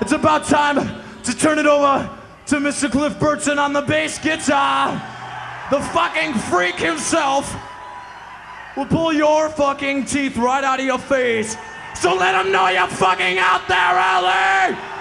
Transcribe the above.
It's about time to turn it over to Mr. Cliff Burton on the bass guitar. The fucking freak himself will pull your fucking teeth right out of your face. So let him know you're fucking out there, L.A.!